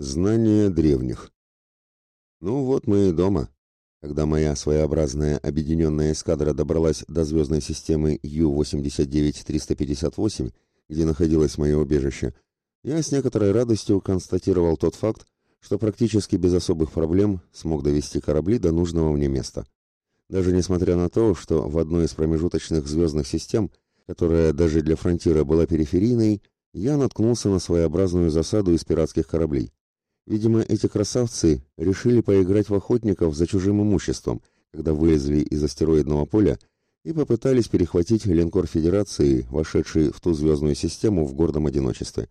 Знание древних. Ну вот мы и дома. Когда моя своеобразная объединенная эскадра добралась до звездной системы Ю-89-358, где находилось мое убежище, я с некоторой радостью констатировал тот факт, что практически без особых проблем смог довести корабли до нужного мне места. Даже несмотря на то, что в одной из промежуточных звездных систем, которая даже для фронтира была периферийной, я наткнулся на своеобразную засаду из пиратских кораблей. Видимо, эти красавцы решили поиграть в охотников за чужим имуществом, когда вылезли из астероидного поля и попытались перехватить линкор Федерации, вошедший в ту звездную систему в гордом одиночестве.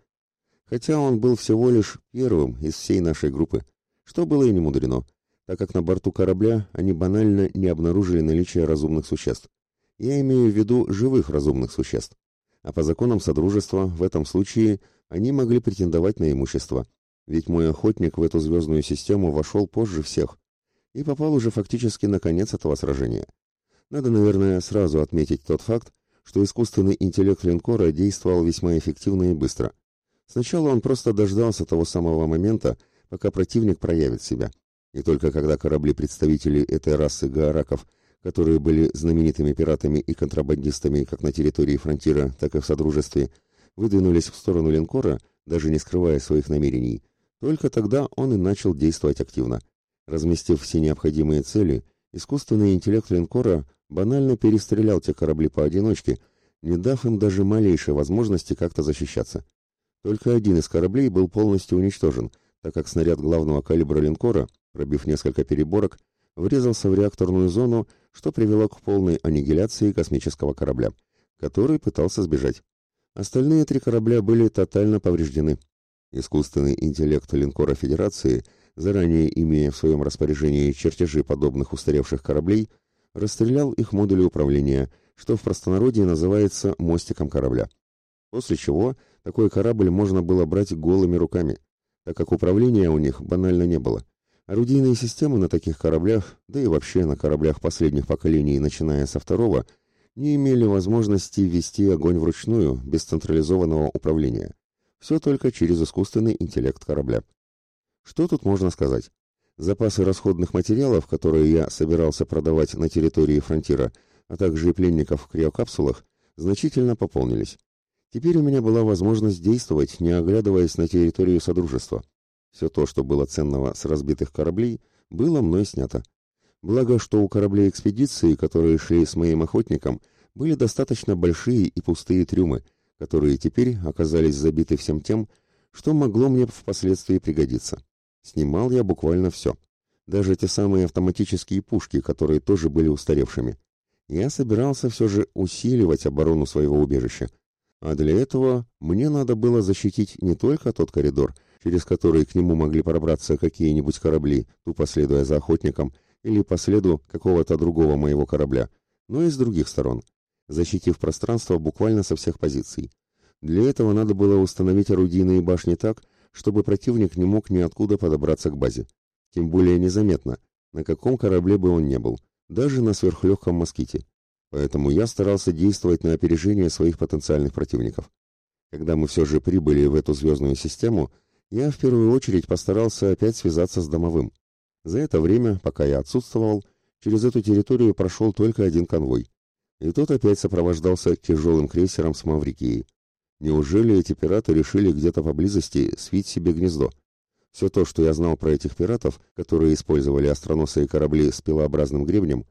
Хотя он был всего лишь первым из всей нашей группы, что было и не мудрено, так как на борту корабля они банально не обнаружили наличие разумных существ. Я имею в виду живых разумных существ. А по законам Содружества в этом случае они могли претендовать на имущество – ведь мой охотник в эту звездную систему вошел позже всех и попал уже фактически на конец этого сражения. Надо, наверное, сразу отметить тот факт, что искусственный интеллект линкора действовал весьма эффективно и быстро. Сначала он просто дождался того самого момента, пока противник проявит себя. И только когда корабли представителей этой расы гаараков, которые были знаменитыми пиратами и контрабандистами как на территории фронтира, так и в Содружестве, выдвинулись в сторону линкора, даже не скрывая своих намерений, только тогда он и начал действовать активно. Разместив все необходимые цели, искусственный интеллект линкора банально перестрелял те корабли поодиночке, не дав им даже малейшей возможности как-то защищаться. Только один из кораблей был полностью уничтожен, так как снаряд главного калибра линкора, пробив несколько переборок, врезался в реакторную зону, что привело к полной аннигиляции космического корабля, который пытался сбежать. Остальные три корабля были тотально повреждены, Искусственный интеллект линкора Федерации, заранее имея в своем распоряжении чертежи подобных устаревших кораблей, расстрелял их модули управления, что в простонародье называется мостиком корабля. После чего такой корабль можно было брать голыми руками, так как управления у них банально не было. Орудийные системы на таких кораблях, да и вообще на кораблях последних поколений, начиная со второго, не имели возможности вести огонь вручную, без централизованного управления. Все только через искусственный интеллект корабля. Что тут можно сказать? Запасы расходных материалов, которые я собирался продавать на территории фронтира, а также и пленников в криокапсулах, значительно пополнились. Теперь у меня была возможность действовать, не оглядываясь на территорию Содружества. Все то, что было ценного с разбитых кораблей, было мной снято. Благо, что у кораблей экспедиции, которые шли с моим охотником, были достаточно большие и пустые трюмы – которые теперь оказались забиты всем тем, что могло мне впоследствии пригодиться. Снимал я буквально все. Даже те самые автоматические пушки, которые тоже были устаревшими. Я собирался все же усиливать оборону своего убежища. А для этого мне надо было защитить не только тот коридор, через который к нему могли пробраться какие-нибудь корабли, тупо следуя за охотником, или по следу какого-то другого моего корабля, но и с других сторон защитив пространство буквально со всех позиций. Для этого надо было установить орудийные башни так, чтобы противник не мог ниоткуда подобраться к базе. Тем более незаметно, на каком корабле бы он ни был, даже на сверхлегком моските. Поэтому я старался действовать на опережение своих потенциальных противников. Когда мы все же прибыли в эту звездную систему, я в первую очередь постарался опять связаться с домовым. За это время, пока я отсутствовал, через эту территорию прошел только один конвой и тот опять сопровождался тяжелым крейсером с Маврикией. Неужели эти пираты решили где-то поблизости свить себе гнездо? Все то, что я знал про этих пиратов, которые использовали остроносые корабли с пилообразным гребнем,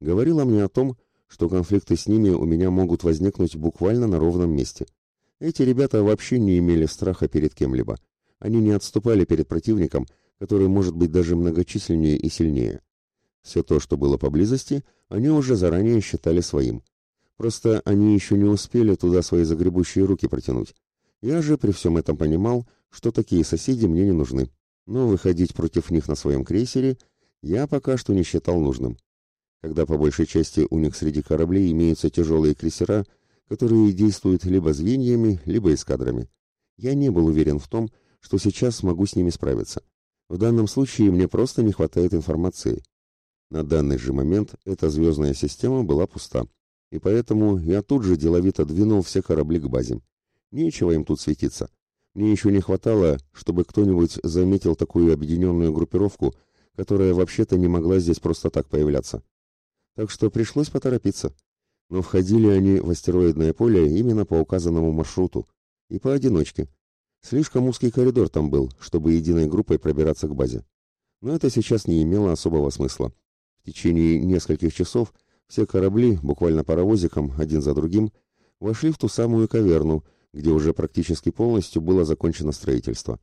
говорило мне о том, что конфликты с ними у меня могут возникнуть буквально на ровном месте. Эти ребята вообще не имели страха перед кем-либо. Они не отступали перед противником, который может быть даже многочисленнее и сильнее. Все то, что было поблизости, они уже заранее считали своим. Просто они еще не успели туда свои загребущие руки протянуть. Я же при всем этом понимал, что такие соседи мне не нужны. Но выходить против них на своем крейсере я пока что не считал нужным. Когда по большей части у них среди кораблей имеются тяжелые крейсера, которые действуют либо звеньями, либо эскадрами. Я не был уверен в том, что сейчас смогу с ними справиться. В данном случае мне просто не хватает информации. На данный же момент эта звездная система была пуста, и поэтому я тут же деловито двинул все корабли к базе. Нечего им тут светиться. Мне еще не хватало, чтобы кто-нибудь заметил такую объединенную группировку, которая вообще-то не могла здесь просто так появляться. Так что пришлось поторопиться. Но входили они в астероидное поле именно по указанному маршруту. И поодиночке. Слишком узкий коридор там был, чтобы единой группой пробираться к базе. Но это сейчас не имело особого смысла. В течение нескольких часов все корабли, буквально паровозиком, один за другим, вошли в ту самую каверну, где уже практически полностью было закончено строительство.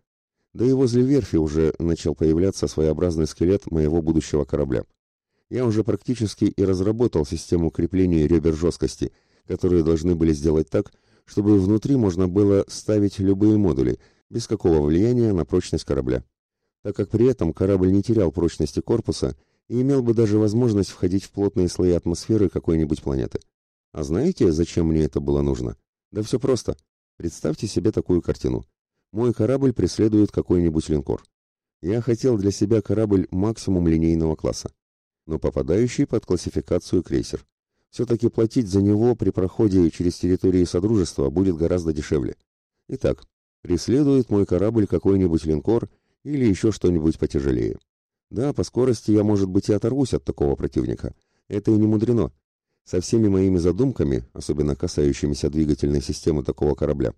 Да и возле верфи уже начал появляться своеобразный скелет моего будущего корабля. Я уже практически и разработал систему крепления ребер жесткости, которые должны были сделать так, чтобы внутри можно было ставить любые модули, без какого влияния на прочность корабля. Так как при этом корабль не терял прочности корпуса и имел бы даже возможность входить в плотные слои атмосферы какой-нибудь планеты. А знаете, зачем мне это было нужно? Да все просто. Представьте себе такую картину. Мой корабль преследует какой-нибудь линкор. Я хотел для себя корабль максимум линейного класса, но попадающий под классификацию крейсер. Все-таки платить за него при проходе через территории Содружества будет гораздо дешевле. Итак, преследует мой корабль какой-нибудь линкор или еще что-нибудь потяжелее. Да, по скорости я, может быть, и оторвусь от такого противника. Это и не мудрено. Со всеми моими задумками, особенно касающимися двигательной системы такого корабля.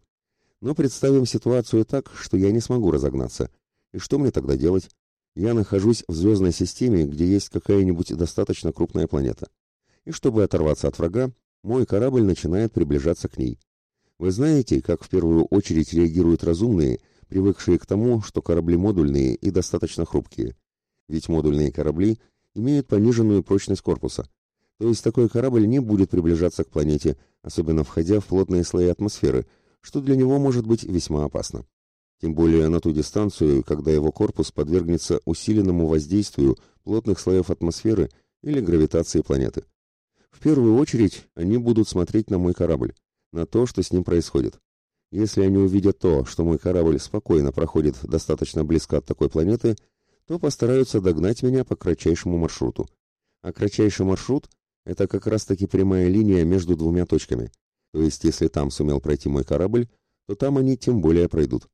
Но представим ситуацию так, что я не смогу разогнаться. И что мне тогда делать? Я нахожусь в звездной системе, где есть какая-нибудь достаточно крупная планета и чтобы оторваться от врага, мой корабль начинает приближаться к ней. Вы знаете, как в первую очередь реагируют разумные, привыкшие к тому, что корабли модульные и достаточно хрупкие. Ведь модульные корабли имеют пониженную прочность корпуса. То есть такой корабль не будет приближаться к планете, особенно входя в плотные слои атмосферы, что для него может быть весьма опасно. Тем более на ту дистанцию, когда его корпус подвергнется усиленному воздействию плотных слоев атмосферы или гравитации планеты. В первую очередь они будут смотреть на мой корабль, на то, что с ним происходит. Если они увидят то, что мой корабль спокойно проходит достаточно близко от такой планеты, то постараются догнать меня по кратчайшему маршруту. А кратчайший маршрут – это как раз-таки прямая линия между двумя точками. То есть, если там сумел пройти мой корабль, то там они тем более пройдут.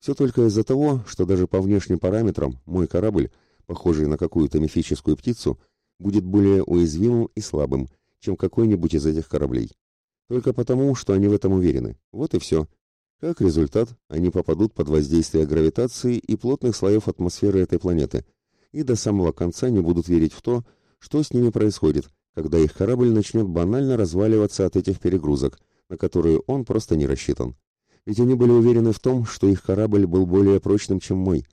Все только из-за того, что даже по внешним параметрам мой корабль, похожий на какую-то мифическую птицу, будет более уязвимым и слабым, чем какой-нибудь из этих кораблей. Только потому, что они в этом уверены. Вот и все. Как результат, они попадут под воздействие гравитации и плотных слоев атмосферы этой планеты, и до самого конца не будут верить в то, что с ними происходит, когда их корабль начнет банально разваливаться от этих перегрузок, на которые он просто не рассчитан. Ведь они были уверены в том, что их корабль был более прочным, чем мой,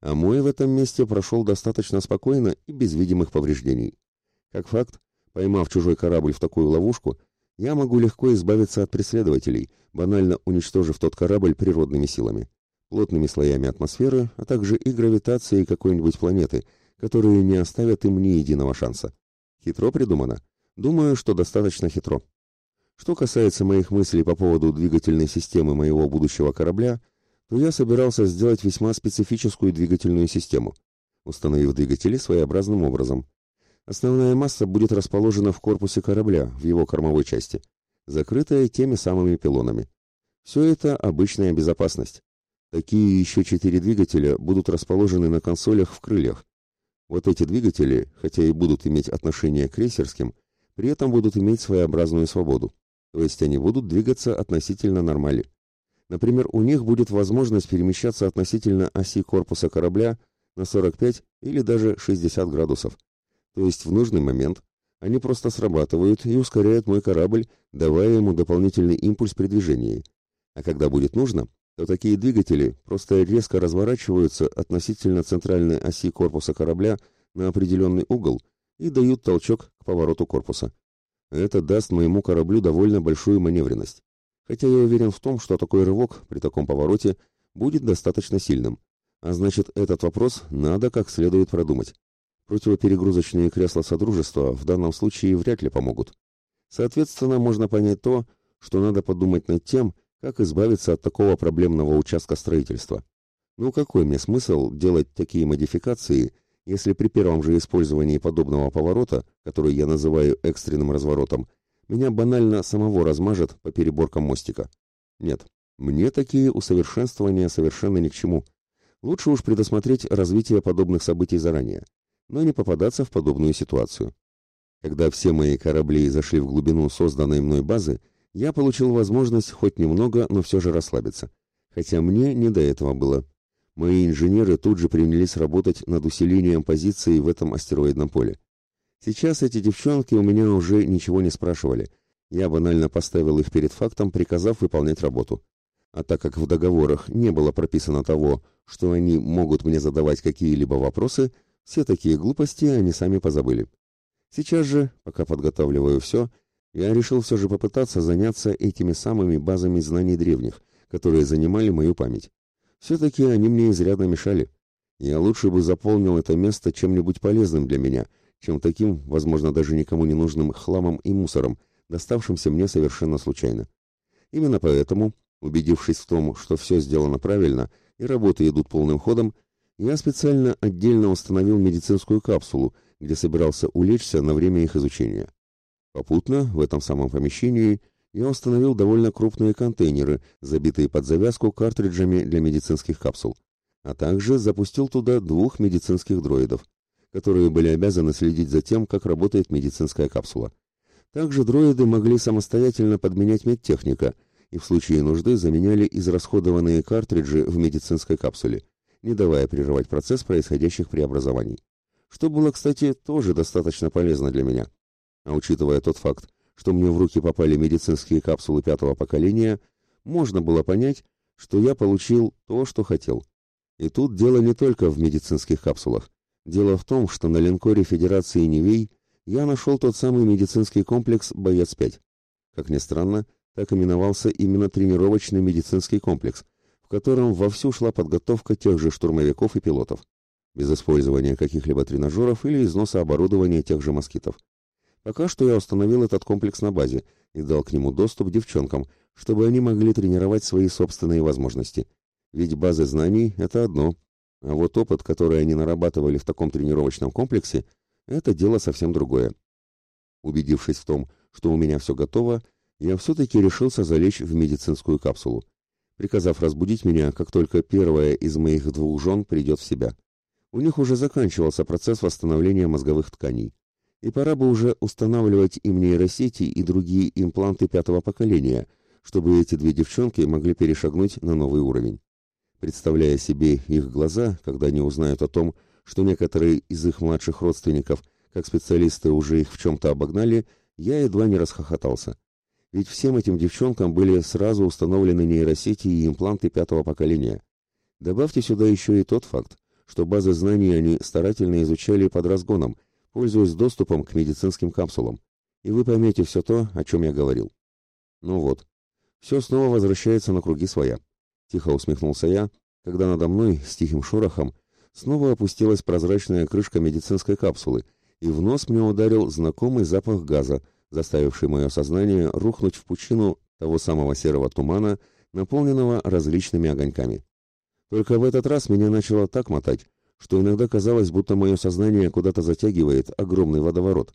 а мой в этом месте прошел достаточно спокойно и без видимых повреждений. Как факт, Поймав чужой корабль в такую ловушку, я могу легко избавиться от преследователей, банально уничтожив тот корабль природными силами, плотными слоями атмосферы, а также и гравитацией какой-нибудь планеты, которые не оставят им ни единого шанса. Хитро придумано? Думаю, что достаточно хитро. Что касается моих мыслей по поводу двигательной системы моего будущего корабля, то я собирался сделать весьма специфическую двигательную систему, установив двигатели своеобразным образом. Основная масса будет расположена в корпусе корабля, в его кормовой части, закрытая теми самыми пилонами. Все это обычная безопасность. Такие еще четыре двигателя будут расположены на консолях в крыльях. Вот эти двигатели, хотя и будут иметь отношение к крейсерским, при этом будут иметь своеобразную свободу. То есть они будут двигаться относительно нормали. Например, у них будет возможность перемещаться относительно оси корпуса корабля на 45 или даже 60 градусов. То есть в нужный момент они просто срабатывают и ускоряют мой корабль, давая ему дополнительный импульс при движении. А когда будет нужно, то такие двигатели просто резко разворачиваются относительно центральной оси корпуса корабля на определенный угол и дают толчок к повороту корпуса. Это даст моему кораблю довольно большую маневренность. Хотя я уверен в том, что такой рывок при таком повороте будет достаточно сильным. А значит, этот вопрос надо как следует продумать. Противоперегрузочные кресла Содружества в данном случае вряд ли помогут. Соответственно, можно понять то, что надо подумать над тем, как избавиться от такого проблемного участка строительства. Ну какой мне смысл делать такие модификации, если при первом же использовании подобного поворота, который я называю экстренным разворотом, меня банально самого размажет по переборкам мостика? Нет, Мне такие усовершенствования совершенно ни к чему. Лучше уж предусмотреть развитие подобных событий заранее, но не попадаться в подобную ситуацию. Когда все мои корабли зашли в глубину созданной мной базы, я получил возможность хоть немного, но все же расслабиться. Хотя мне не до этого было. Мои инженеры тут же принялись работать над усилением позиций в этом астероидном поле. Сейчас эти девчонки у меня уже ничего не спрашивали. Я банально поставил их перед фактом, приказав выполнять работу. А так как в договорах не было прописано того, что они могут мне задавать какие-либо вопросы, все такие глупости они сами позабыли. Сейчас же, пока подготавливаю все, я решил все же попытаться заняться этими самыми базами знаний древних, которые занимали мою память. Все-таки они мне изрядно мешали. Я лучше бы заполнил это место чем-нибудь полезным для меня, чем таким, возможно, даже никому не нужным хламом и мусором, доставшимся мне совершенно случайно. Именно поэтому, убедившись в том, что все сделано правильно и работы идут полным ходом, я специально отдельно установил медицинскую капсулу, где собирался улечься на время их изучения. Попутно, в этом самом помещении, я установил довольно крупные контейнеры, забитые под завязку картриджами для медицинских капсул, а также запустил туда двух медицинских дроидов, которые были обязаны следить за тем, как работает медицинская капсула. Также дроиды могли самостоятельно подменять медтехника и в случае нужды заменяли израсходованные картриджи в медицинской капсуле, не давая прерывать процесс происходящих преобразований. Что было, кстати, тоже достаточно полезно для меня. А учитывая тот факт, что мне в руки попали медицинские капсулы пятого поколения, можно было понять, что я получил то, что хотел. И тут дело не только в медицинских капсулах. Дело в том, что на линкоре Федерации Невей я нашел тот самый медицинский комплекс «Боец-5». Как ни странно, так именовался именно тренировочный медицинский комплекс, котором вовсю шла подготовка тех же штурмовиков и пилотов, без использования каких-либо тренажеров или износа оборудования тех же москитов. Пока что я установил этот комплекс на базе и дал к нему доступ девчонкам, чтобы они могли тренировать свои собственные возможности. Ведь базы знаний — это одно, а вот опыт, который они нарабатывали в таком тренировочном комплексе, это дело совсем другое. Убедившись в том, что у меня все готово, я все-таки решился залечь в медицинскую капсулу, приказав разбудить меня, как только первая из моих двух жен придет в себя. У них уже заканчивался процесс восстановления мозговых тканей и пора бы уже устанавливать им нейросети и другие импланты пятого поколения, чтобы эти две девчонки могли перешагнуть на новый уровень. Представляя себе их глаза, когда они узнают о том, что некоторые из их младших родственников, как специалисты, уже их в чем-то обогнали, я едва не расхохотался. Ведь всем этим девчонкам были сразу установлены нейросети и импланты пятого поколения. Добавьте сюда еще и тот факт, что базы знаний они старательно изучали под разгоном – пользуясь доступом к медицинским капсулам, и вы поймете все то, о чем я говорил. Ну вот, все снова возвращается на круги своя. Тихо усмехнулся я, когда надо мной с тихим шорохом снова опустилась прозрачная крышка медицинской капсулы, и в нос мне ударил знакомый запах газа, заставивший мое сознание рухнуть в пучину того самого серого тумана, наполненного различными огоньками. Только в этот раз меня начало так мотать, что иногда казалось, будто мое сознание куда-то затягивает огромный водоворот.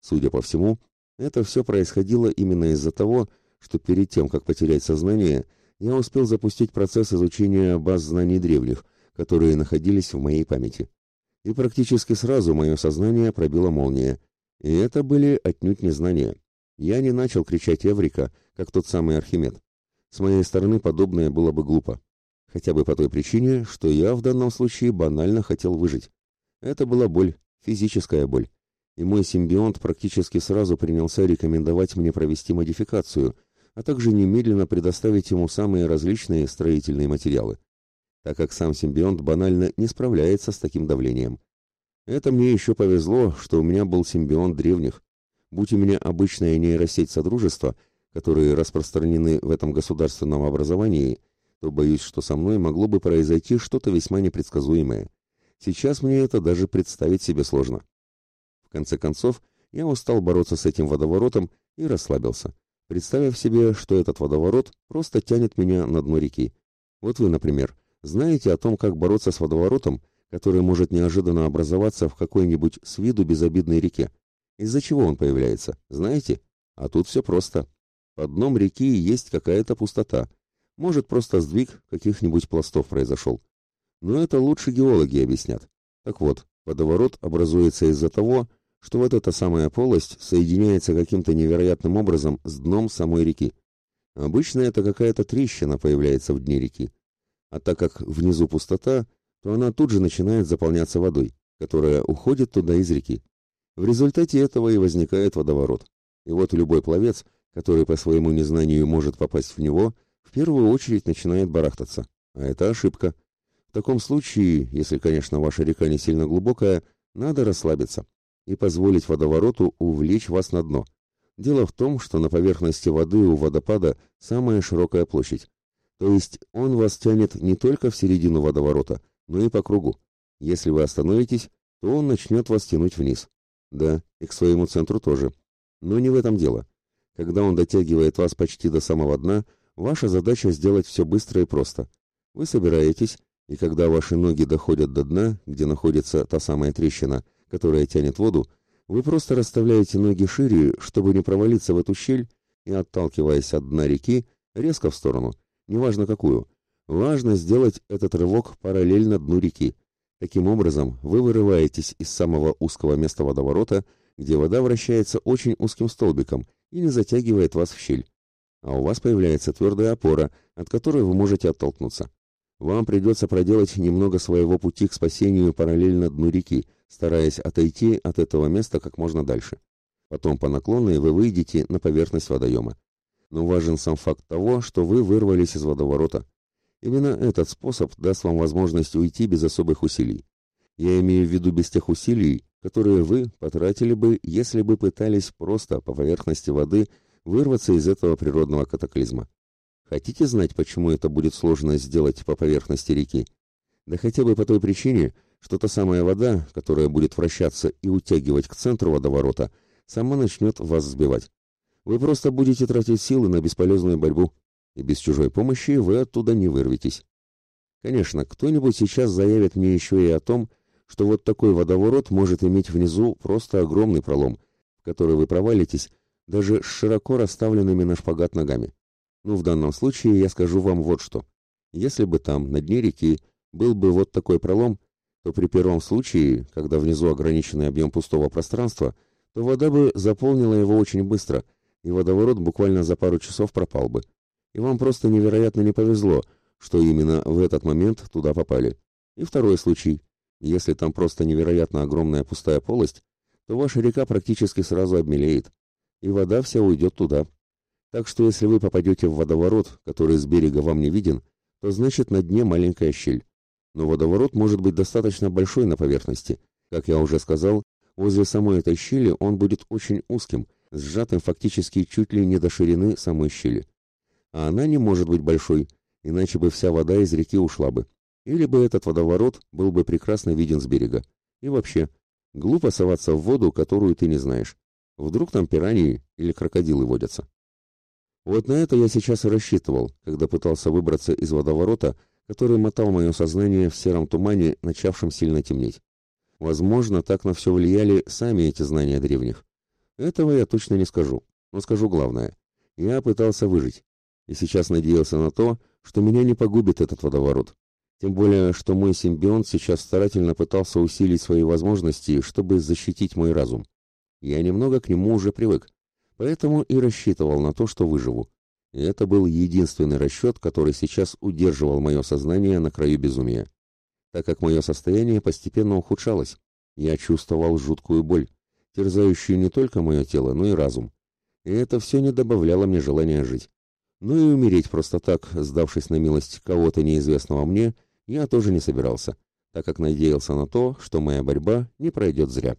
Судя по всему, это все происходило именно из-за того, что перед тем, как потерять сознание, я успел запустить процесс изучения баз знаний древних, которые находились в моей памяти. И практически сразу мое сознание пробило молния. И это были отнюдь не знания. Я не начал кричать «Эврика», как тот самый Архимед. С моей стороны подобное было бы глупо хотя бы по той причине, что я в данном случае банально хотел выжить. Это была боль, физическая боль. И мой симбионт практически сразу принялся рекомендовать мне провести модификацию, а также немедленно предоставить ему самые различные строительные материалы, так как сам симбионт банально не справляется с таким давлением. Это мне еще повезло, что у меня был симбионт древних. Будь у меня обычная нейросеть Содружества, которые распространены в этом государственном образовании, то боюсь, что со мной могло бы произойти что-то весьма непредсказуемое. Сейчас мне это даже представить себе сложно. В конце концов, я устал бороться с этим водоворотом и расслабился, представив себе, что этот водоворот просто тянет меня на дно реки. Вот вы, например, знаете о том, как бороться с водоворотом, который может неожиданно образоваться в какой-нибудь с виду безобидной реке. Из-за чего он появляется, знаете? А тут все просто. Под дном реки есть какая-то пустота, Может, просто сдвиг каких-нибудь пластов произошел. Но это лучше геологи объяснят. Так вот, водоворот образуется из-за того, что вот эта самая полость соединяется каким-то невероятным образом с дном самой реки. Обычно это какая-то трещина появляется в дне реки. А так как внизу пустота, то она тут же начинает заполняться водой, которая уходит туда из реки. В результате этого и возникает водоворот. И вот любой пловец, который по своему незнанию может попасть в него, в первую очередь начинает барахтаться. А это ошибка. В таком случае, если, конечно, ваша река не сильно глубокая, надо расслабиться и позволить водовороту увлечь вас на дно. Дело в том, что на поверхности воды у водопада самая широкая площадь. То есть он вас тянет не только в середину водоворота, но и по кругу. Если вы остановитесь, то он начнет вас тянуть вниз. Да, и к своему центру тоже. Но не в этом дело. Когда он дотягивает вас почти до самого дна, ваша задача сделать все быстро и просто. Вы собираетесь, и когда ваши ноги доходят до дна, где находится та самая трещина, которая тянет воду, вы просто расставляете ноги шире, чтобы не провалиться в эту щель, и, отталкиваясь от дна реки, резко в сторону, неважно какую. Важно сделать этот рывок параллельно дну реки. Таким образом, вы вырываетесь из самого узкого места водоворота, где вода вращается очень узким столбиком и не затягивает вас в щель. А у вас появляется твердая опора, от которой вы можете оттолкнуться. Вам придется проделать немного своего пути к спасению параллельно дну реки, стараясь отойти от этого места как можно дальше. Потом по наклонной вы выйдете на поверхность водоема. Но важен сам факт того, что вы вырвались из водоворота. Именно этот способ даст вам возможность уйти без особых усилий. Я имею в виду без тех усилий, которые вы потратили бы, если бы пытались просто по поверхности воды вырваться из этого природного катаклизма. Хотите знать, почему это будет сложно сделать по поверхности реки? Да хотя бы по той причине, что та самая вода, которая будет вращаться и утягивать к центру водоворота, сама начнет вас сбивать. Вы просто будете тратить силы на бесполезную борьбу, и без чужой помощи вы оттуда не вырветесь. Конечно, кто-нибудь сейчас заявит мне еще и о том, что вот такой водоворот может иметь внизу просто огромный пролом, в который вы провалитесь даже с широко расставленными на шпагат ногами. Ну, в данном случае я скажу вам вот что. Если бы там, на дне реки, был бы вот такой пролом, то при первом случае, когда внизу ограниченный объем пустого пространства, то вода бы заполнила его очень быстро, и водоворот буквально за пару часов пропал бы. И вам просто невероятно не повезло, что именно в этот момент туда попали. И второй случай. Если там просто невероятно огромная пустая полость, то ваша река практически сразу обмелеет, и вода вся уйдет туда. Так что если вы попадете в водоворот, который с берега вам не виден, то значит на дне маленькая щель. Но водоворот может быть достаточно большой на поверхности. Как я уже сказал, возле самой этой щели он будет очень узким, сжатым фактически чуть ли не до ширины самой щели. А она не может быть большой, иначе бы вся вода из реки ушла бы. Или бы этот водоворот был бы прекрасно виден с берега. И вообще, глупо соваться в воду, которую ты не знаешь. Вдруг там пираньи или крокодилы водятся. Вот на это я сейчас и рассчитывал, когда пытался выбраться из водоворота, который мотал мое сознание в сером тумане, начавшем сильно темнеть. Возможно, так на все влияли сами эти знания древних. Этого я точно не скажу, но скажу главное. Я пытался выжить, и сейчас надеялся на то, что меня не погубит этот водоворот. Тем более, что мой симбионт сейчас старательно пытался усилить свои возможности, чтобы защитить мой разум. Я немного к нему уже привык, Поэтому и рассчитывал на то, что выживу. И это был единственный расчет, который сейчас удерживал мое сознание на краю безумия. Так как мое состояние постепенно ухудшалось, я чувствовал жуткую боль, терзающую не только мое тело, но и разум. И это все не добавляло мне желания жить. Ну и умереть просто так, сдавшись на милость кого-то неизвестного мне, я тоже не собирался, так как надеялся на то, что моя борьба не пройдет зря.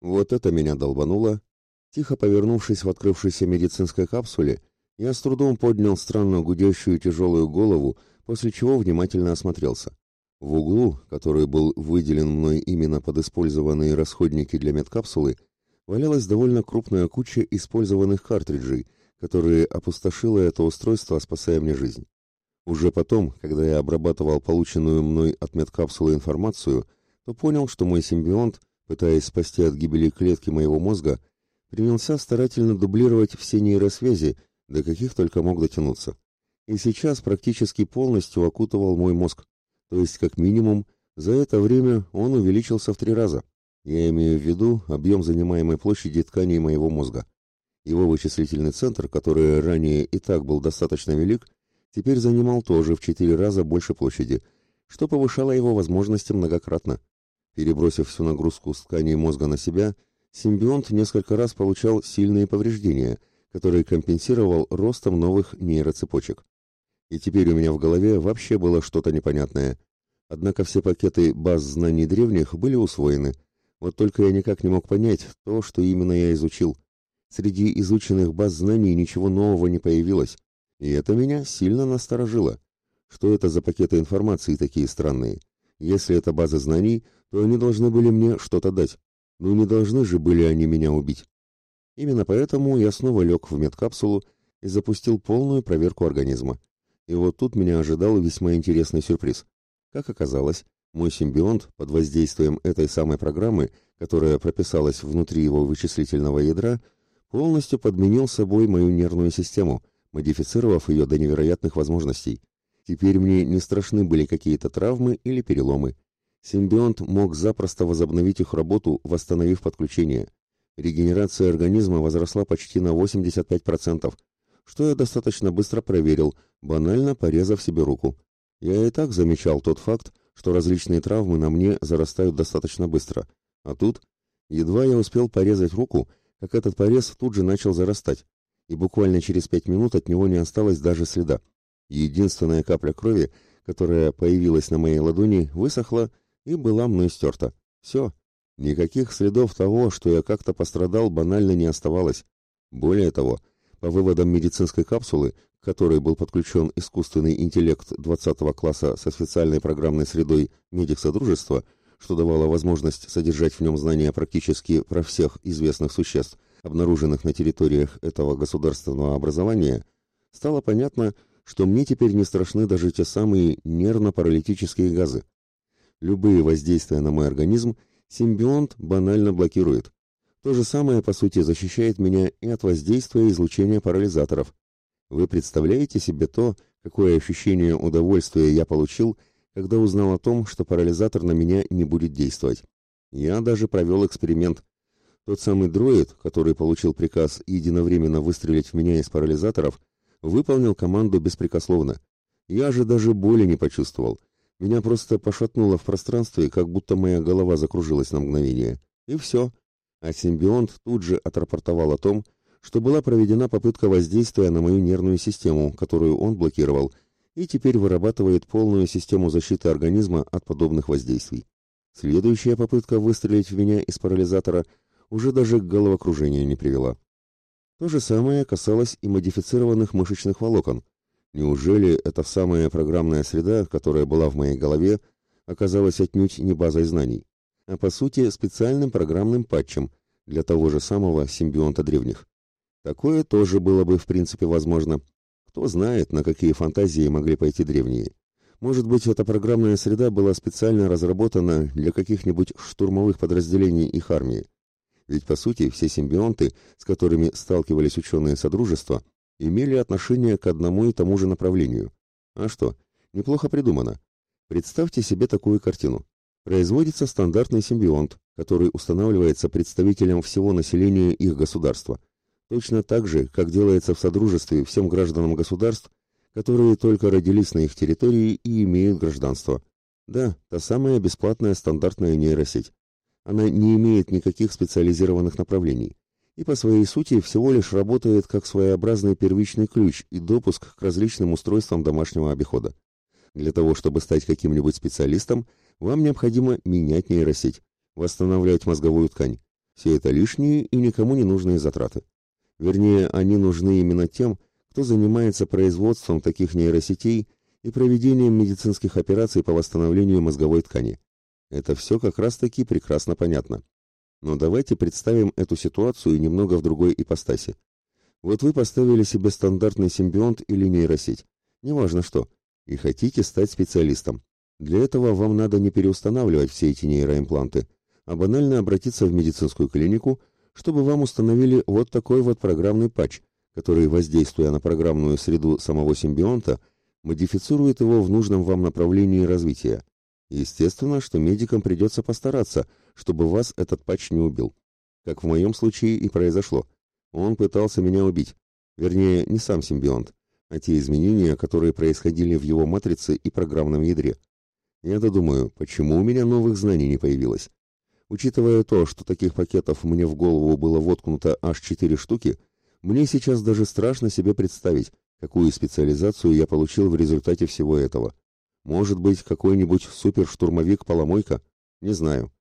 Вот это меня долбануло, Тихо повернувшись в открывшейся медицинской капсуле, я с трудом поднял странно гудящую тяжелую голову, после чего внимательно осмотрелся. В углу, который был выделен мной именно под использованные расходники для медкапсулы, валялась довольно крупная куча использованных картриджей, которые опустошило это устройство, спасая мне жизнь. Уже потом, когда я обрабатывал полученную мной от медкапсулы информацию, то понял, что мой симбионт, пытаясь спасти от гибели клетки моего мозга, принялся старательно дублировать все нейросвязи, до каких только мог дотянуться. и сейчас практически полностью окутывал мой мозг. То есть, как минимум, за это время он увеличился в три раза. Я имею в виду объем занимаемой площади тканей моего мозга. Его вычислительный центр, который ранее и так был достаточно велик, теперь занимал тоже в четыре раза больше площади, что повышало его возможности многократно. Перебросив всю нагрузку с тканей мозга на себя, симбионт несколько раз получал сильные повреждения, которые компенсировал ростом новых нейроцепочек. И теперь у меня в голове вообще было что-то непонятное. Однако все пакеты баз знаний древних были усвоены. Вот только я никак не мог понять то, что именно я изучил. Среди изученных баз знаний ничего нового не появилось, и это меня сильно насторожило. Что это за пакеты информации такие странные? Если это база знаний, то они должны были мне что-то дать. Ну не должны же были они меня убить. Именно поэтому я снова лег в медкапсулу и запустил полную проверку организма. И вот тут меня ожидал весьма интересный сюрприз. Как оказалось, мой симбионт под воздействием этой самой программы, которая прописалась внутри его вычислительного ядра, полностью подменил собой мою нервную систему, модифицировав ее до невероятных возможностей. Теперь мне не страшны были какие-то травмы или переломы. Симбионт мог запросто возобновить их работу, восстановив подключение. Регенерация организма возросла почти на 85%, что я достаточно быстро проверил, банально порезав себе руку. Я и так замечал тот факт, что различные травмы на мне зарастают достаточно быстро. А тут, едва я успел порезать руку, как этот порез тут же начал зарастать, и буквально через пять минут от него не осталось даже следа. Единственная капля крови, которая появилась на моей ладони, высохла и была мной стерта. Все. Никаких следов того, что я как-то пострадал, банально не оставалось. Более того, по выводам медицинской капсулы, к которой был подключен искусственный интеллект 20 класса со специальной программной средой медик-содружества, что давало возможность содержать в нем знания практически про всех известных существ, обнаруженных на территориях этого государственного образования, стало понятно, что мне теперь не страшны даже те самые нервно-паралитические газы. Любые воздействия на мой организм симбионт банально блокирует. То же самое, по сути, защищает меня и от воздействия излучения парализаторов. Вы представляете себе то, какое ощущение удовольствия я получил, когда узнал о том, что парализатор на меня не будет действовать. Я даже провел эксперимент. Тот самый дроид, который получил приказ единовременно выстрелить в меня из парализаторов, выполнил команду беспрекословно. Я же даже боли не почувствовал. Меня просто пошатнуло в пространстве, как будто моя голова закружилась на мгновение. И все. А симбионт тут же отрапортовал о том, что была проведена попытка воздействия на мою нервную систему, которую он блокировал, и теперь вырабатывает полную систему защиты организма от подобных воздействий. Следующая попытка выстрелить в меня из парализатора уже даже к головокружению не привела. То же самое касалось и модифицированных мышечных волокон. Неужели эта самая программная среда, которая была в моей голове, оказалась отнюдь не базой знаний, а по сути специальным программным патчем для того же самого симбионта древних? Такое тоже было бы в принципе возможно. Кто знает, на какие фантазии могли пойти древние. Может быть, эта программная среда была специально разработана для каких-нибудь штурмовых подразделений их армии. Ведь, по сути, все симбионты, с которыми сталкивались ученые Содружества, имели отношение к одному и тому же направлению. А что, неплохо придумано. Представьте себе такую картину. Производится стандартный симбионт, который устанавливается представителям всего населения их государства. Точно так же, как делается в Содружестве всем гражданам государств, которые только родились на их территории и имеют гражданство. Да, та самая бесплатная стандартная нейросеть. Она не имеет никаких специализированных направлений и по своей сути всего лишь работает как своеобразный первичный ключ и допуск к различным устройствам домашнего обихода. Для того, чтобы стать каким-нибудь специалистом, вам необходимо менять нейросеть, восстанавливать мозговую ткань. Все это лишние и никому не нужные затраты. Вернее, они нужны именно тем, кто занимается производством таких нейросетей и проведением медицинских операций по восстановлению мозговой ткани. Это все как раз-таки прекрасно понятно. Но давайте представим эту ситуацию немного в другой ипостаси. Вот вы поставили себе стандартный симбионт или нейросеть, неважно что, и хотите стать специалистом. Для этого вам надо не переустанавливать все эти нейроимпланты, а банально обратиться в медицинскую клинику, чтобы вам установили вот такой вот программный патч, который, воздействуя на программную среду самого симбионта, модифицирует его в нужном вам направлении развития. Естественно, что медикам придется постараться, чтобы вас этот патч не убил. Как в моем случае и произошло. Он пытался меня убить. Вернее, не сам симбионт, а те изменения, которые происходили в его матрице и программном ядре. Я-то думаю, почему у меня новых знаний не появилось? Учитывая то, что таких пакетов мне в голову было воткнуто аж четыре штуки, мне сейчас даже страшно себе представить, какую специализацию я получил в результате всего этого. Может быть, какой-нибудь суперштурмовик-поломойка? Не знаю.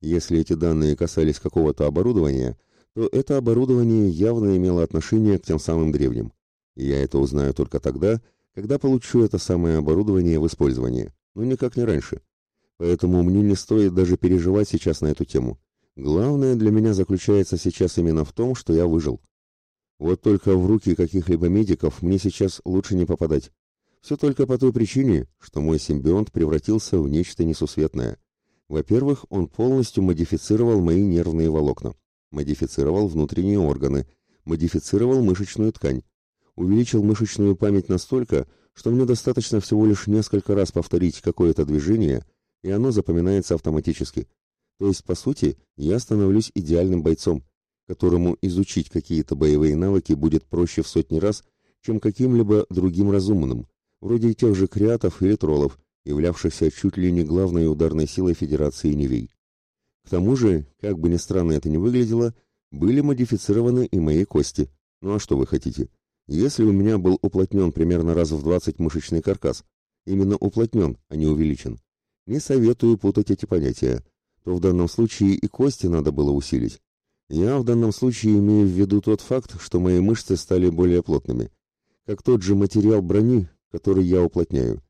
Если эти данные касались какого-то оборудования, то это оборудование явно имело отношение к тем самым древним. И я это узнаю только тогда, когда получу это самое оборудование в использовании, но никак не раньше. Поэтому мне не стоит даже переживать сейчас на эту тему. Главное для меня заключается сейчас именно в том, что я выжил. Вот только в руки каких-либо медиков мне сейчас лучше не попадать. Все только по той причине, что мой симбионт превратился в нечто несусветное. Во-первых, он полностью модифицировал мои нервные волокна, модифицировал внутренние органы, модифицировал мышечную ткань, увеличил мышечную память настолько, что мне достаточно всего лишь несколько раз повторить какое-то движение, и оно запоминается автоматически. То есть, по сути, я становлюсь идеальным бойцом, которому изучить какие-то боевые навыки будет проще в сотни раз, чем каким-либо другим разумным, вроде тех же креатов или троллов, являвшихся чуть ли не главной ударной силой Федерации Невей. К тому же, как бы ни странно это ни выглядело, были модифицированы и мои кости. Ну а что вы хотите? Если у меня был уплотнен примерно раз в 20 мышечный каркас, именно уплотнен, а не увеличен, не советую путать эти понятия, то в данном случае и кости надо было усилить. Я в данном случае имею в виду тот факт, что мои мышцы стали более плотными, как тот же материал брони, который я уплотняю.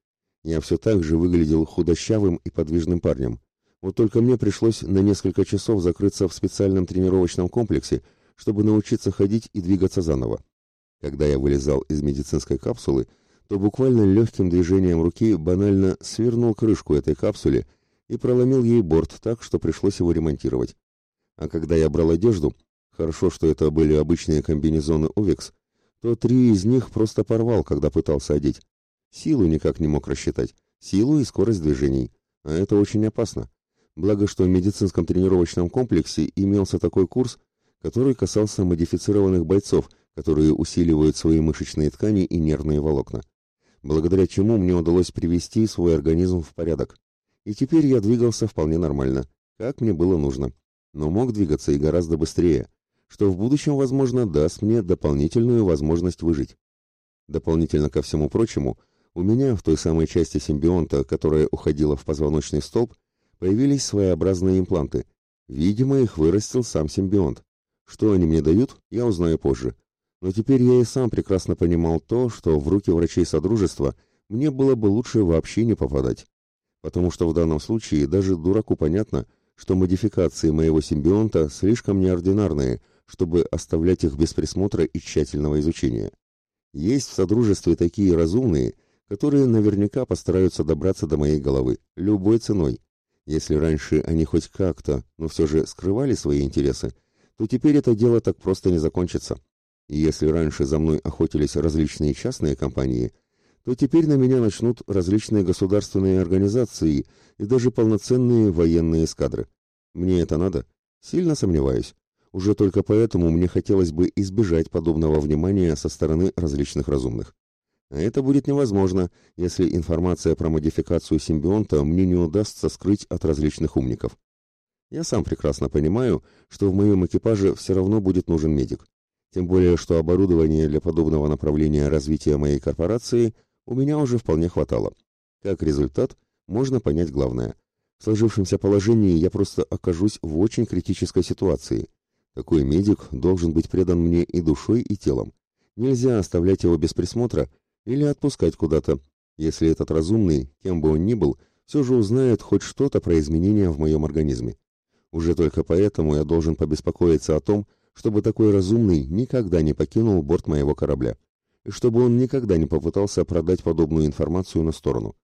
Я все так же выглядел худощавым и подвижным парнем. Вот только мне пришлось на несколько часов закрыться в специальном тренировочном комплексе, чтобы научиться ходить и двигаться заново. Когда я вылезал из медицинской капсулы, то буквально легким движением руки банально свернул крышку этой капсуле и проломил ей борт так, что пришлось его ремонтировать. А когда я брал одежду, хорошо, что это были обычные комбинезоны Овекс, то три из них просто порвал, когда пытался одеть. Силу никак не мог рассчитать, силу и скорость движений, а это очень опасно. Благо, что в медицинском тренировочном комплексе имелся такой курс, который касался модифицированных бойцов, которые усиливают свои мышечные ткани и нервные волокна. Благодаря чему мне удалось привести свой организм в порядок. И теперь я двигался вполне нормально, как мне было нужно. Но мог двигаться и гораздо быстрее что в будущем, возможно, даст мне дополнительную возможность выжить. Дополнительно ко всему прочему, у меня в той самой части симбионта, которая уходила в позвоночный столб, появились своеобразные импланты. Видимо, их вырастил сам симбионт. Что они мне дают, я узнаю позже. Но теперь я и сам прекрасно понимал то, что в руки врачей Содружества мне было бы лучше вообще не попадать. Потому что в данном случае даже дураку понятно, что модификации моего симбионта слишком неординарные, чтобы оставлять их без присмотра и тщательного изучения. Есть в Содружестве такие разумные, которые наверняка постараются добраться до моей головы, любой ценой. Если раньше они хоть как-то, но все же скрывали свои интересы, то теперь это дело так просто не закончится. И если раньше за мной охотились различные частные компании, то теперь на меня начнут различные государственные организации и даже полноценные военные эскадры. Мне это надо? Сильно сомневаюсь. Уже только поэтому мне хотелось бы избежать подобного внимания со стороны различных разумных. А это будет невозможно, если информация про модификацию симбионта мне не удастся скрыть от различных умников. Я сам прекрасно понимаю, что в моем экипаже все равно будет нужен медик. Тем более, что оборудования для подобного направления развития моей корпорации у меня уже вполне хватало. Как результат, можно понять главное. В сложившемся положении я просто окажусь в очень критической ситуации, такой медик должен быть предан мне и душой, и телом. Нельзя оставлять его без присмотра или отпускать куда-то, если этот разумный, кем бы он ни был, все же узнает хоть что-то про изменения в моем организме. Уже только поэтому я должен побеспокоиться о том, чтобы такой разумный никогда не покинул борт моего корабля, и чтобы он никогда не попытался продать подобную информацию на сторону.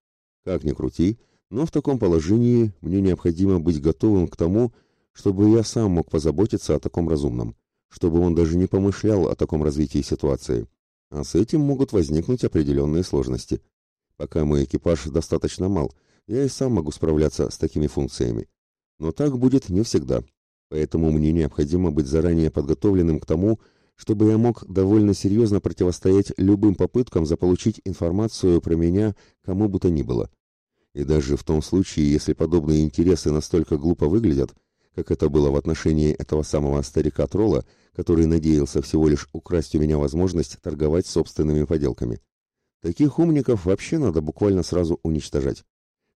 Как ни крути, но в таком положении мне необходимо быть готовым к тому, чтобы я сам мог позаботиться о таком разумном, чтобы он даже не помышлял о таком развитии ситуации. А с этим могут возникнуть определенные сложности. Пока мой экипаж достаточно мал, я и сам могу справляться с такими функциями. Но так будет не всегда. Поэтому мне необходимо быть заранее подготовленным к тому, чтобы я мог довольно серьезно противостоять любым попыткам заполучить информацию про меня кому бы то ни было. И даже в том случае, если подобные интересы настолько глупо выглядят, как это было в отношении этого самого старика-тролла, который надеялся всего лишь украсть у меня возможность торговать собственными поделками. Таких умников вообще надо буквально сразу уничтожать,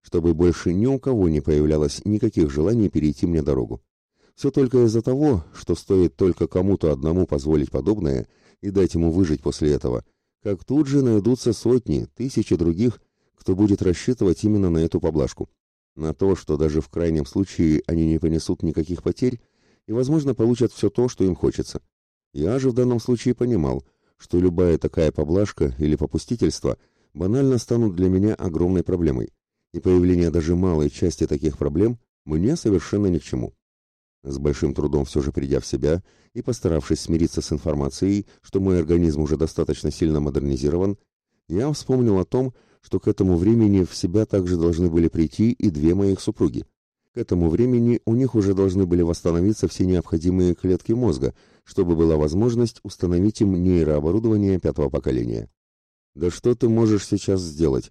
чтобы больше ни у кого не появлялось никаких желаний перейти мне дорогу. Все только из-за того, что стоит только кому-то одному позволить подобное и дать ему выжить после этого, как тут же найдутся сотни, тысячи других, кто будет рассчитывать именно на эту поблажку. На то, что даже в крайнем случае они не понесут никаких потерь и, возможно, получат все то, что им хочется. Я же в данном случае понимал, что любая такая поблажка или попустительство банально станут для меня огромной проблемой, и появление даже малой части таких проблем мне совершенно ни к чему. С большим трудом все же придя в себя и постаравшись смириться с информацией, что мой организм уже достаточно сильно модернизирован, я вспомнил о том, что к этому времени в себя также должны были прийти и две моих супруги. К этому времени у них уже должны были восстановиться все необходимые клетки мозга, чтобы была возможность установить им нейрооборудование пятого поколения. Да что ты можешь сейчас сделать?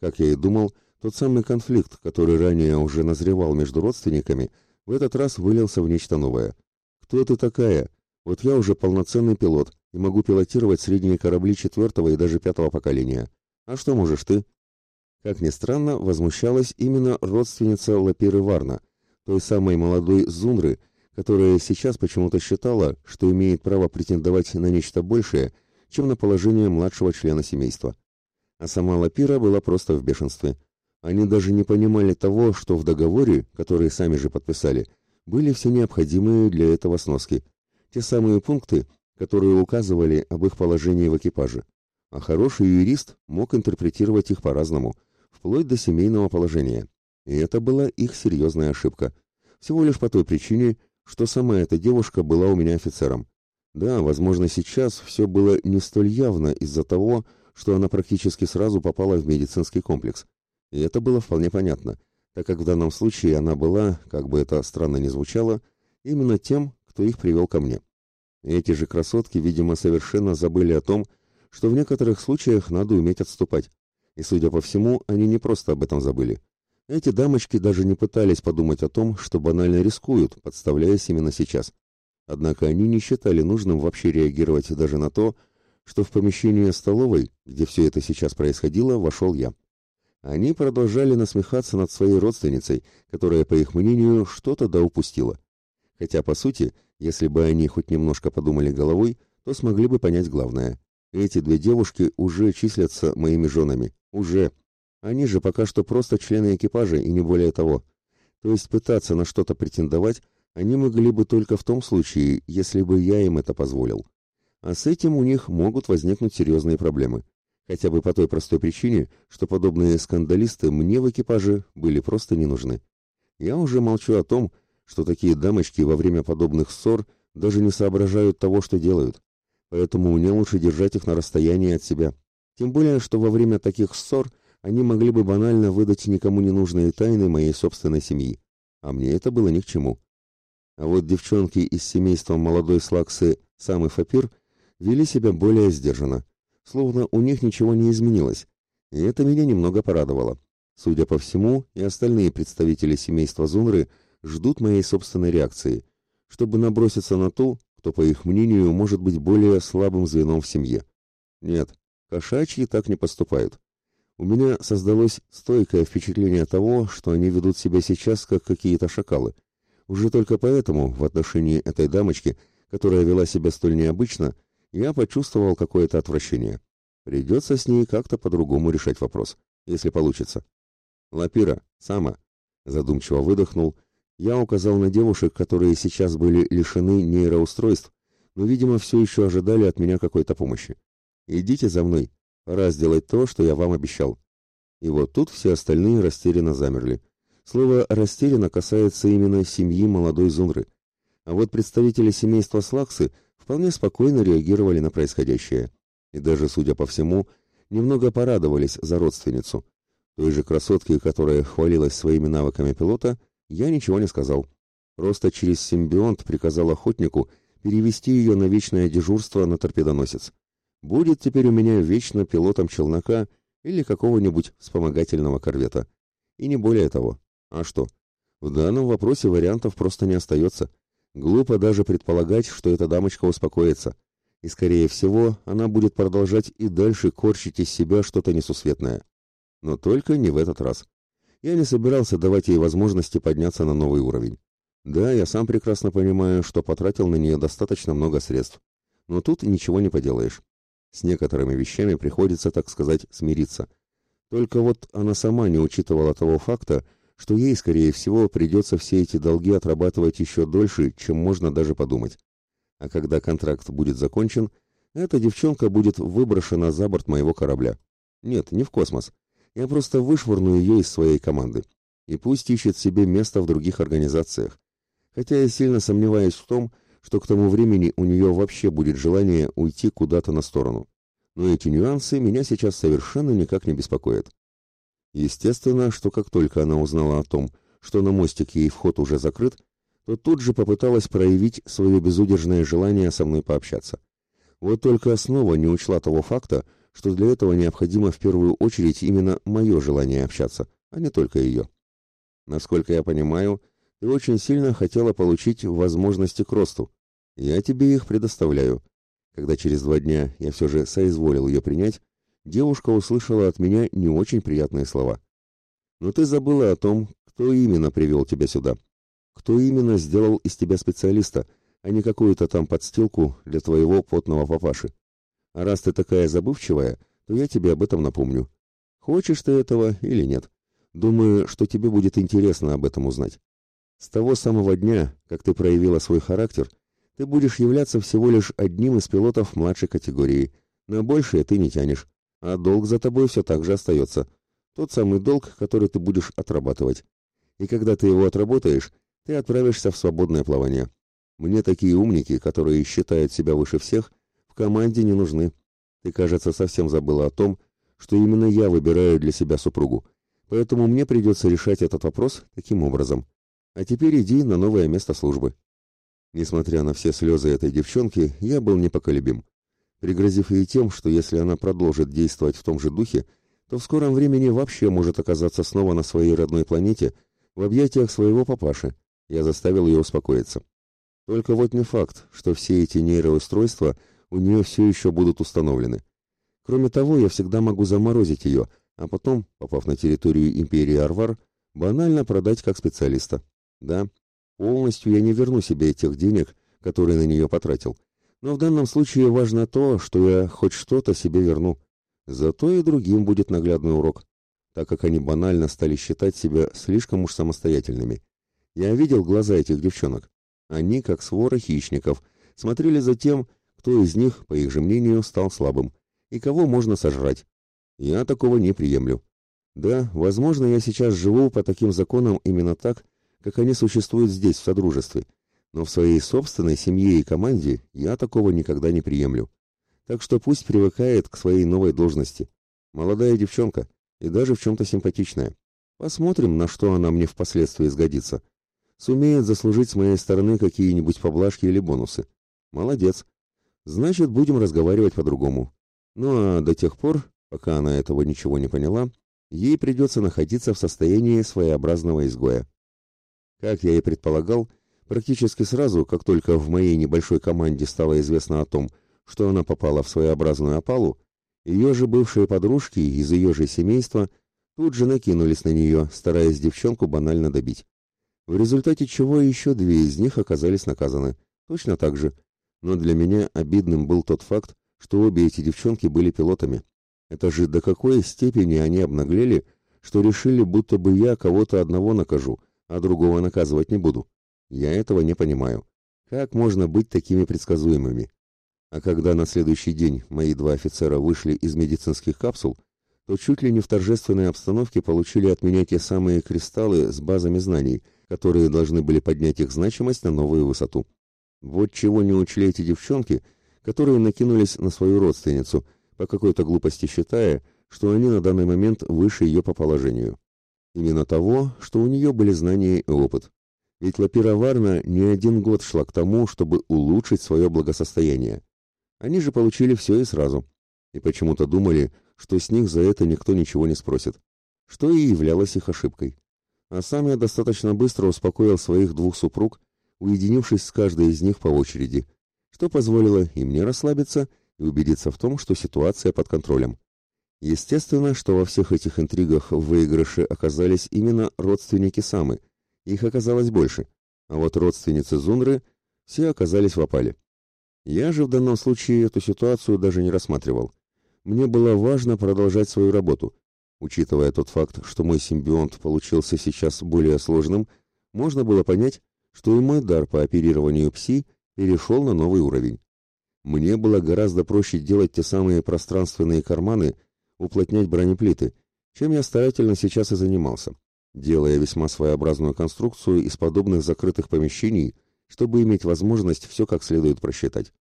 Как я и думал, тот самый конфликт, который ранее уже назревал между родственниками, в этот раз вылился в нечто новое. Кто ты такая? Вот я уже полноценный пилот и могу пилотировать средние корабли четвертого и даже пятого поколения. А что можешь ты? Как ни странно, возмущалась именно родственница Лапиры Варна, той самой молодой Зунры, которая сейчас почему-то считала, что имеет право претендовать на нечто большее, чем на положение младшего члена семейства. А сама Лапира была просто в бешенстве. Они даже не понимали того, что в договоре, который сами же подписали, были все необходимые для этого сноски. Те самые пункты, которые указывали об их положении в экипаже. А хороший юрист мог интерпретировать их по-разному, вплоть до семейного положения. И это была их серьезная ошибка. Всего лишь по той причине, что сама эта девушка была у меня офицером. Да, возможно, сейчас все было не столь явно из-за того, что она практически сразу попала в медицинский комплекс. И это было вполне понятно, так как в данном случае она была, как бы это странно ни звучало, именно тем, кто их привел ко мне. Эти же красотки, видимо, совершенно забыли о том, что в некоторых случаях надо уметь отступать. И, судя по всему, они не просто об этом забыли. Эти дамочки даже не пытались подумать о том, что банально рискуют, подставляясь именно сейчас. Однако они не считали нужным вообще реагировать даже на то, что в помещение столовой, где все это сейчас происходило, вошел я. Они продолжали насмехаться над своей родственницей, которая, по их мнению, что-то да упустила. Хотя, по сути, если бы они хоть немножко подумали головой, то смогли бы понять главное. Эти две девушки уже числятся моими женами. Уже. Они же пока что просто члены экипажа и не более того. То есть пытаться на что-то претендовать они могли бы только в том случае, если бы я им это позволил. А с этим у них могут возникнуть серьезные проблемы. Хотя бы по той простой причине, что подобные скандалисты мне в экипаже были просто не нужны. Я уже молчу о том, что такие дамочки во время подобных ссор даже не соображают того, что делают. Поэтому мне лучше держать их на расстоянии от себя. Тем более, что во время таких ссор они могли бы банально выдать никому не нужные тайны моей собственной семьи. А мне это было ни к чему. А вот девчонки из семейства молодой Слаксы Самы Фапир вели себя более сдержанно словно у них ничего не изменилось, и это меня немного порадовало. Судя по всему, и остальные представители семейства Зунры ждут моей собственной реакции, чтобы наброситься на ту, кто, по их мнению, может быть более слабым звеном в семье. Нет, кошачьи так не поступают. У меня создалось стойкое впечатление того, что они ведут себя сейчас как какие-то шакалы. Уже только поэтому в отношении этой дамочки, которая вела себя столь необычно, я почувствовал какое-то отвращение. Придется с ней как-то по-другому решать вопрос, если получится. Лапира, Сама, задумчиво выдохнул. Я указал на девушек, которые сейчас были лишены нейроустройств, но, видимо, все еще ожидали от меня какой-то помощи. Идите за мной, пора сделать то, что я вам обещал. И вот тут все остальные растерянно замерли. Слово «растерянно» касается именно семьи молодой Зунры. А вот представители семейства Слаксы вполне спокойно реагировали на происходящее. И даже, судя по всему, немного порадовались за родственницу. Той же красотке, которая хвалилась своими навыками пилота, я ничего не сказал. Просто через симбионт приказал охотнику перевести ее на вечное дежурство на торпедоносец. Будет теперь у меня вечно пилотом челнока или какого-нибудь вспомогательного корвета. И не более того. А что? В данном вопросе вариантов просто не остается. Глупо даже предполагать, что эта дамочка успокоится. И, скорее всего, она будет продолжать и дальше корчить из себя что-то несусветное. Но только не в этот раз. Я не собирался давать ей возможности подняться на новый уровень. Да, я сам прекрасно понимаю, что потратил на нее достаточно много средств. Но тут ничего не поделаешь. С некоторыми вещами приходится, так сказать, смириться. Только вот она сама не учитывала того факта, что ей, скорее всего, придется все эти долги отрабатывать еще дольше, чем можно даже подумать. А когда контракт будет закончен, эта девчонка будет выброшена за борт моего корабля. Нет, не в космос. Я просто вышвырну ее из своей команды. И пусть ищет себе место в других организациях. Хотя я сильно сомневаюсь в том, что к тому времени у нее вообще будет желание уйти куда-то на сторону. Но эти нюансы меня сейчас совершенно никак не беспокоят. Естественно, что как только она узнала о том, что на мостик ей вход уже закрыт, то тут же попыталась проявить свое безудержное желание со мной пообщаться. Вот только снова не учла того факта, что для этого необходимо в первую очередь именно мое желание общаться, а не только ее. Насколько я понимаю, ты очень сильно хотела получить возможности к росту. Я тебе их предоставляю. Когда через два дня я все же соизволил ее принять, девушка услышала от меня не очень приятные слова. Но ты забыла о том, кто именно привел тебя сюда. Кто именно сделал из тебя специалиста, а не какую-то там подстилку для твоего потного папаши. А раз ты такая забывчивая, то я тебе об этом напомню. Хочешь ты этого или нет? Думаю, что тебе будет интересно об этом узнать. С того самого дня, как ты проявила свой характер, ты будешь являться всего лишь одним из пилотов младшей категории. На большее ты не тянешь, а долг за тобой все так же остается. Тот самый долг, который ты будешь отрабатывать. И когда ты его отработаешь, ты отправишься в свободное плавание. Мне такие умники, которые считают себя выше всех, в команде не нужны. Ты, кажется, совсем забыла о том, что именно я выбираю для себя супругу. Поэтому мне придется решать этот вопрос таким образом. А теперь иди на новое место службы. Несмотря на все слезы этой девчонки, я был непоколебим. Пригрозив ей тем, что если она продолжит действовать в том же духе, то в скором времени вообще может оказаться снова на своей родной планете, в объятиях своего папаши, я заставил ее успокоиться. Только вот не факт, что все эти нейроустройства у нее все еще будут установлены. Кроме того, я всегда могу заморозить ее, а потом, попав на территорию империи Арвар, банально продать как специалиста. Да, полностью я не верну себе этих денег, которые на нее потратил. Но в данном случае важно то, что я хоть что-то себе верну. Зато и другим будет наглядный урок, так как они банально стали считать себя слишком уж самостоятельными. Я видел глаза этих девчонок. Они, как свора хищников, смотрели за тем, кто из них, по их же мнению, стал слабым, и кого можно сожрать. Я такого не приемлю. Да, возможно, я сейчас живу по таким законам именно так, как они существуют здесь, в Содружестве, но в своей собственной семье и команде я такого никогда не приемлю. Так что пусть привыкает к своей новой должности. Молодая девчонка и даже в чем-то симпатичная. Посмотрим, на что она мне впоследствии сгодится сумеет заслужить с моей стороны какие-нибудь поблажки или бонусы. Молодец. Значит, будем разговаривать по-другому. Ну а до тех пор, пока она этого ничего не поняла, ей придется находиться в состоянии своеобразного изгоя. Как я и предполагал, практически сразу, как только в моей небольшой команде стало известно о том, что она попала в своеобразную опалу, ее же бывшие подружки из ее же семейства тут же накинулись на нее, стараясь девчонку банально добить в результате чего еще две из них оказались наказаны. Точно так же. Но для меня обидным был тот факт, что обе эти девчонки были пилотами. Это же до какой степени они обнаглели, что решили, будто бы я кого-то одного накажу, а другого наказывать не буду. Я этого не понимаю. Как можно быть такими предсказуемыми? А когда на следующий день мои два офицера вышли из медицинских капсул, то чуть ли не в торжественной обстановке получили от меня те самые кристаллы с базами знаний – которые должны были поднять их значимость на новую высоту. Вот чего не учли эти девчонки, которые накинулись на свою родственницу, по какой-то глупости считая, что они на данный момент выше ее по положению. Именно того, что у нее были знания и опыт. Ведь Лапира Варна не один год шла к тому, чтобы улучшить свое благосостояние. Они же получили все и сразу. И почему-то думали, что с них за это никто ничего не спросит. Что и являлось их ошибкой. А сам я достаточно быстро успокоил своих двух супруг, уединившись с каждой из них по очереди, что позволило и мне расслабиться и убедиться в том, что ситуация под контролем. Естественно, что во всех этих интригах в выигрыше оказались именно родственники Самы. Их оказалось больше. А вот родственницы Зунры все оказались в опале. Я же в данном случае эту ситуацию даже не рассматривал. Мне было важно продолжать свою работу. Учитывая тот факт, что мой симбионт получился сейчас более сложным, можно было понять, что и мой дар по оперированию пси перешел на новый уровень. Мне было гораздо проще делать те самые пространственные карманы, уплотнять бронеплиты, чем я старательно сейчас и занимался, делая весьма своеобразную конструкцию из подобных закрытых помещений, чтобы иметь возможность все как следует просчитать.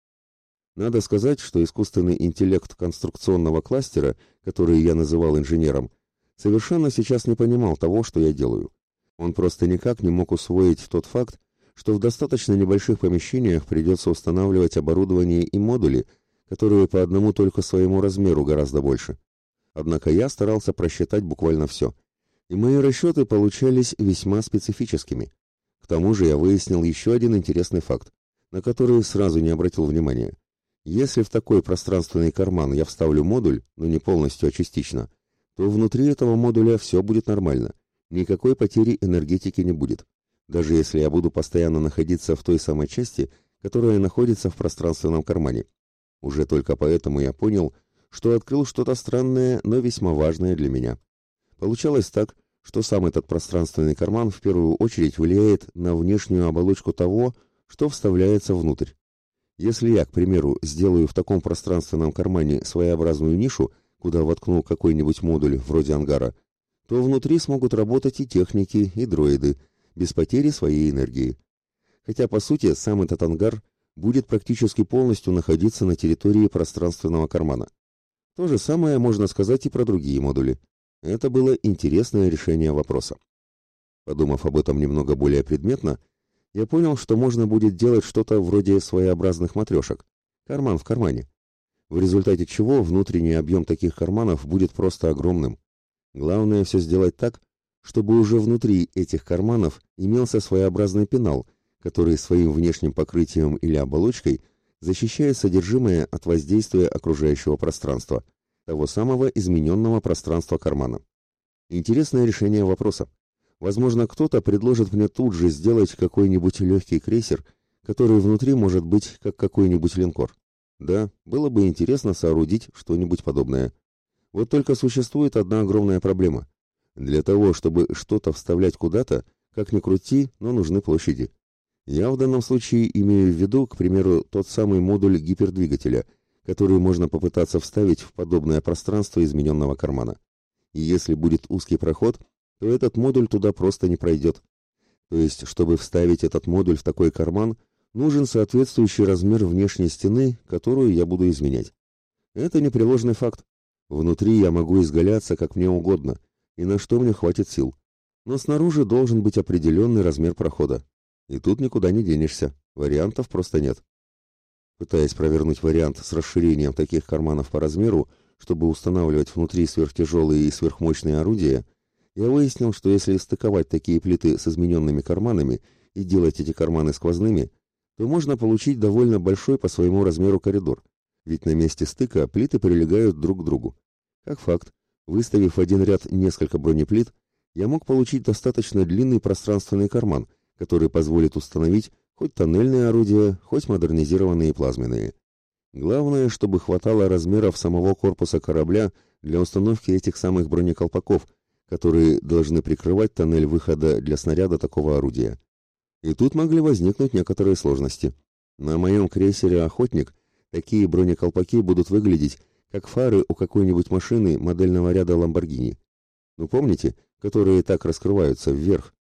Надо сказать, что искусственный интеллект конструкционного кластера, который я называл инженером, совершенно сейчас не понимал того, что я делаю. Он просто никак не мог усвоить тот факт, что в достаточно небольших помещениях придется устанавливать оборудование и модули, которые по одному только своему размеру гораздо больше. Однако я старался просчитать буквально все, и мои расчеты получались весьма специфическими. К тому же я выяснил еще один интересный факт, на который сразу не обратил внимания. Если в такой пространственный карман я вставлю модуль, но не полностью, а частично, то внутри этого модуля все будет нормально, никакой потери энергетики не будет, даже если я буду постоянно находиться в той самой части, которая находится в пространственном кармане. Уже только поэтому я понял, что открыл что-то странное, но весьма важное для меня. Получалось так, что сам этот пространственный карман в первую очередь влияет на внешнюю оболочку того, что вставляется внутрь. Если я, к примеру, сделаю в таком пространственном кармане своеобразную нишу, куда воткну какой-нибудь модуль вроде ангара, то внутри смогут работать и техники, и дроиды, без потери своей энергии. Хотя, по сути, сам этот ангар будет практически полностью находиться на территории пространственного кармана. То же самое можно сказать и про другие модули. Это было интересное решение вопроса. Подумав об этом немного более предметно, я понял, что можно будет делать что-то вроде своеобразных матрешек. Карман в кармане. В результате чего внутренний объем таких карманов будет просто огромным. Главное все сделать так, чтобы уже внутри этих карманов имелся своеобразный пенал, который своим внешним покрытием или оболочкой – защищая содержимое от воздействия окружающего пространства, того самого измененного пространства кармана. Интересное решение вопроса. Возможно, кто-то предложит мне тут же сделать какой-нибудь легкий крейсер, который внутри может быть как какой-нибудь линкор. Да, было бы интересно соорудить что-нибудь подобное. Вот только существует одна огромная проблема. Для того, чтобы что-то вставлять куда-то, как ни крути, но нужны площади. Я в данном случае имею в виду, к примеру, тот самый модуль гипердвигателя, который можно попытаться вставить в подобное пространство измененного кармана. И если будет узкий проход, то этот модуль туда просто не пройдет. То есть, чтобы вставить этот модуль в такой карман, нужен соответствующий размер внешней стены, которую я буду изменять. Это непреложный факт. Внутри я могу изгаляться как мне угодно, и на что мне хватит сил. Но снаружи должен быть определенный размер прохода. И тут никуда не денешься, вариантов просто нет. Пытаясь провернуть вариант с расширением таких карманов по размеру, чтобы устанавливать внутри сверхтяжелые и сверхмощные орудия, я выяснил, что если стыковать такие плиты с измененными карманами и делать эти карманы сквозными, то можно получить довольно большой по своему размеру коридор, ведь на месте стыка плиты прилегают друг к другу. Как факт, выставив в один ряд несколько бронеплит, я мог получить достаточно длинный пространственный карман, который позволит установить хоть тоннельные орудия, хоть модернизированные плазменные. Главное, чтобы хватало размеров самого корпуса корабля для установки этих самых бронеколпаков, которые должны прикрывать тоннель выхода для снаряда такого орудия. И тут могли возникнуть некоторые сложности. На моем крейсере «Охотник» такие бронеколпаки будут выглядеть, как фары у какой-нибудь машины модельного ряда «Ламборгини». Ну помните, которые так раскрываются вверх,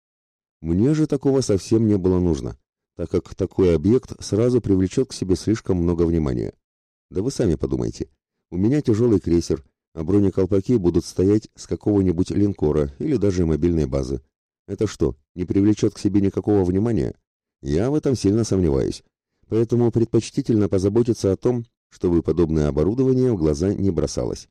мне же такого совсем не было нужно. Так как такой объект сразу привлечет к себе слишком много внимания. Да вы сами подумайте. У меня тяжелый крейсер, а бронеколпаки будут стоять с какого-нибудь линкора или даже мобильной базы. Это что, не привлечет к себе никакого внимания? Я в этом сильно сомневаюсь. Поэтому предпочтительно позаботиться о том, чтобы подобное оборудование в глаза не бросалось.